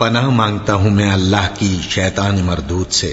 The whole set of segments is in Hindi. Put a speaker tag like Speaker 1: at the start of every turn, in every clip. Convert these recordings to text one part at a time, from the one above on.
Speaker 1: पनाह मांगता हूं मैं अल्लाह की शैतान मरदूत से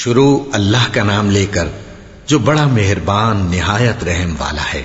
Speaker 1: शुरू अल्लाह का नाम लेकर जो बड़ा मेहरबान निहायत रहम वाला है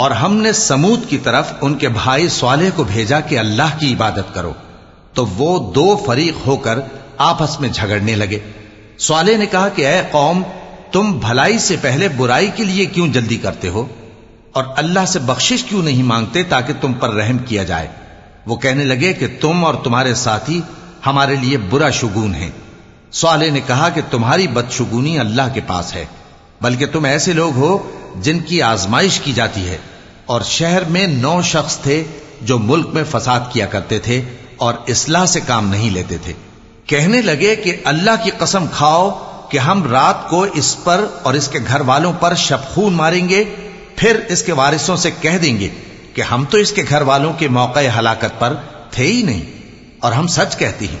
Speaker 1: और हमने समूद की तरफ़ उनके भाई स्वालेह को भेजा कि अल्लाह की इबादत करो। तो वो दो फरीक होकर आपस में झगड़ने लगे। स्वाले ने कहा कि अय कौम, तुम भलाई से पहले बुराई के लिए क्यों जल्दी करते हो? और अल्लाह से बख्शिश क्यों नहीं मांगते ताकि तुम पर रहम किया जाए? वो कहने लगे कि, तुम और तुम्हारे साथी हमारे लिए बुरा शुगुन है। स्वाले ने कहा कि, तुम्हारी बदशुगुनी अल्लाह के पास है। बल्कि तुम ऐसे लोग हो जिनकी आजमाइश की जाती है। और शहर में नौ शख्स थे जो मुल्क में फसाद किया करते थे और इसलाह से काम नहीं लेते थे। कहने लगे कि अल्लाह की कसम खाओ कि हम रात को इस पर और इसके घर वालों पर शबखून मारेंगे, फिर इसके वारिसों से कह देंगे कि हम तो इसके घर वालों के मौके हलाकत पर थे ही नहीं। और हम सच कहती हैं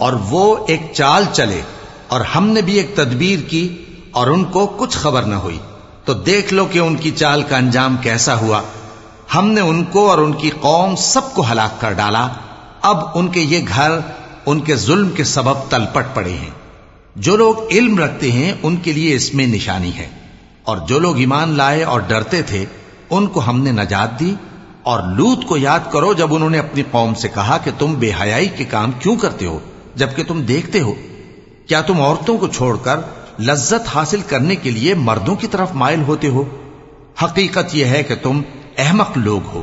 Speaker 1: और वो एक चाल चले और हमने भी एक तदबीर की और उनको कुछ खबर न हुई। तो देख लो कि उनकी चाल का अंजाम कैसा हुआ। हमने उनको और उनकी कौम सबको हलाक कर डाला। अब उनके ये घर, उनके जुल्म के सबब तलपट पड़े हैं। जो लोग इल्म रखते हैं, उनके लिए इसमें निशानी है। और जो लोग ईमान लाए और डरते थे, उनको हमने नजात दी। और लूत को याद करो जब उन्होंने अपनी कौम से कहा कि तुम बेहयाई के काम क्यों करते हो, जबकि तुम देखते हो। क्या तुम औरतों को छोड़कर लज्जत हासिल करने के लिए मर्दों की तरफ माइल होते हो हकीकत यह है कि तुम अहमक लोग हो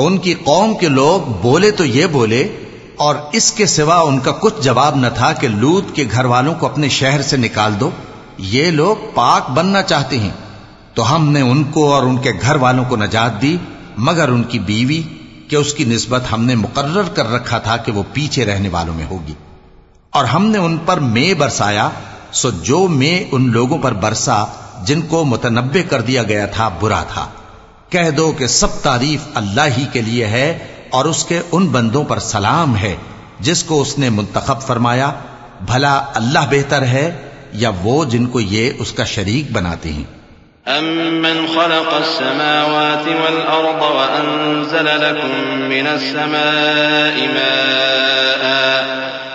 Speaker 1: तो उनकी कौम के लोग बोले तो ये बोले, और इसके सिवा उनका कुछ जवाब न था कि लूत के घर वालों को अपने शहर से निकाल दो। ये लोग पाक बनना चाहते हैं। तो हमने उनको और उनके घर वालों को नजात दी, मगर उनकी बीवी, कि उसकी निस्बत हमने मुकर्र कर रखा था कि वो पीछे रहने वालों में होगी। और हमने उन पर मे बरसाया, सो जो मे उन लोगों पर बरसा, जिनको मुतनबे कर दिया गया था, बुरा था। कह दो कि सब तारीफ़ अल्लाह ही के लिए है और उसके उन बंदों पर सलाम है, जिसको उसने मुंतखब फरमाया, भला अल्लाह बेहतर है या वो जिनको ये उसका शरीक बनाते हैं।
Speaker 2: अमन खलक समावात वल अर्द व अनज़ल लकुम मिनस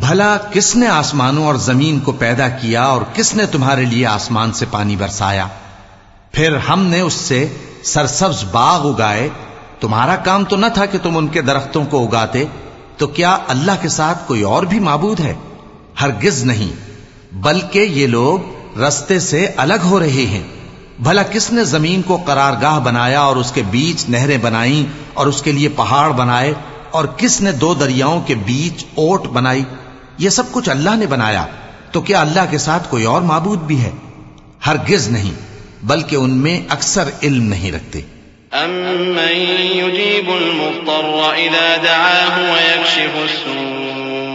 Speaker 1: भला किसने आसमानों और जमीन को पैदा किया और किसने तुम्हारे लिए आसमान से पानी बरसाया फिर हमने उससे सरसब्ज बाग उगाए तुम्हारा काम तो न था कि तुम उनके दरख्तों को उगाते तो क्या अल्लाह के साथ कोई और भी माबूद है हरगिज नहीं, बल्कि ये लोग रस्ते से अलग हो रहे हैं। भला किसने ज़मीन को करारगाह बनाया और उसके बीच नहरें बनाई और उसके लिए पहाड़ बनाए और किसने दो दरियाओं के बीच ओट बनाई? ये सब कुछ अल्लाह ने बनाया तो क्या अल्लाह के साथ कोई और माबूद भी है? हरगिज नहीं, बल्कि उनमें अक्सर इल्म नहीं रखते।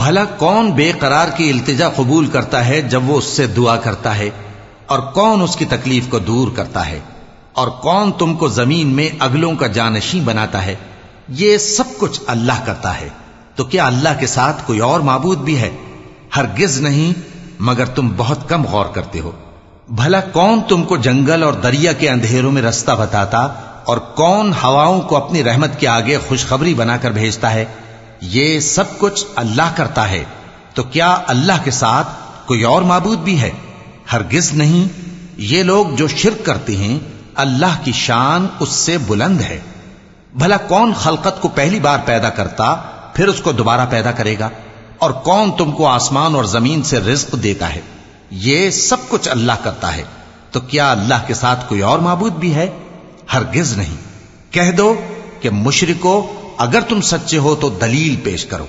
Speaker 1: भला कौन बेकरार की इल्तिजा कबूल करता है जब वो उससे दुआ करता है और कौन उसकी तकलीफ को दूर करता है और कौन तुमको जमीन में अगलों का जानशी बनाता है ये सब कुछ अल्लाह करता है। तो क्या अल्लाह के साथ कोई और माबूद भी है? हरगिज नहीं, मगर तुम बहुत कम गौर करते हो। भला कौन तुमको जंगल और दरिया के अंधेरों में रास्ता बताता और कौन हवाओं को अपनी रहमत के आगे खुशखबरी बनाकर भेजता है? ये सब कुछ अल्लाह करता है। तो क्या अल्लाह के साथ कोई और माबूद भी है? हरगिज नहीं, ये लोग जो शिरक करते हैं, अल्लाह की शान उससे बुलंद है। भला कौन खलकत को पहली बार पैदा करता, फिर उसको दोबारा पैदा करेगा? और कौन तुमको आसमान और ज़मीन से रिस्क देता है? ये सब कुछ अल्लाह करता है। तो क्या अल्लाह के साथ कोई और मबूद भी है? हरगिज नहीं। कह दो कि मुशरको, अगर तुम सच्चे हो तो दलील पेश करो।